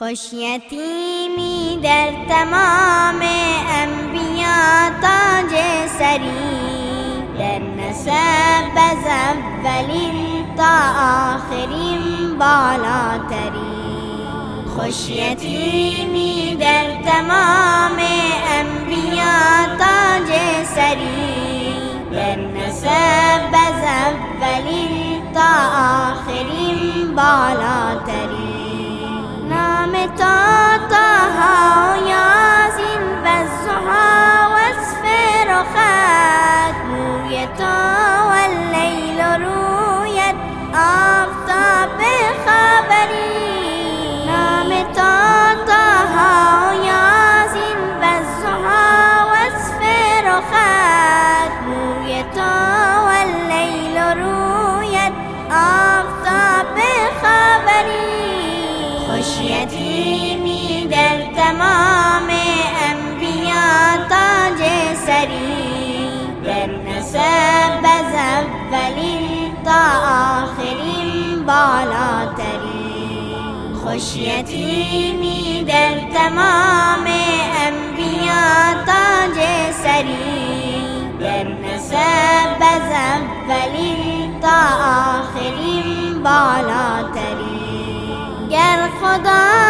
خوش یتیمی در تمام انبیا تاج سری در نسب از اولین تا آخرین بالاتری خوش یتیمی در تمام انبیا تاج سری در نسب از اولین تا آخرین بالاتری رویت آفتاب خبری خوش یتیمی در تمام انبیا تاج سری در نسب از اولین تا آخرین بالاتری خوش یتیمی در تمام بالاتری گر خدا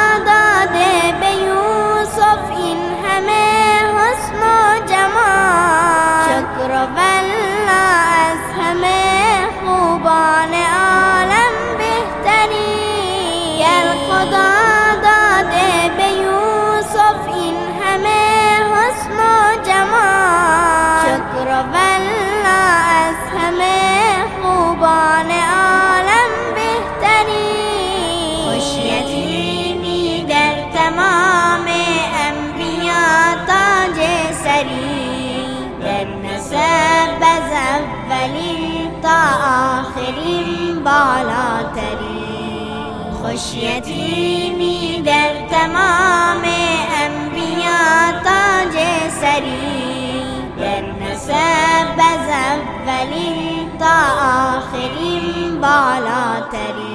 آخرین بالاتری خوش یتیمی در تمام انبیا تاج سری. در نسب از اولین تا آخرین بالاتری